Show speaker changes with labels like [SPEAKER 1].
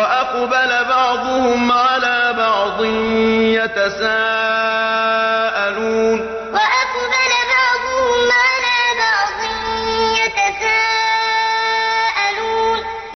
[SPEAKER 1] وأقبل بعضهم على بعض يتساءلون.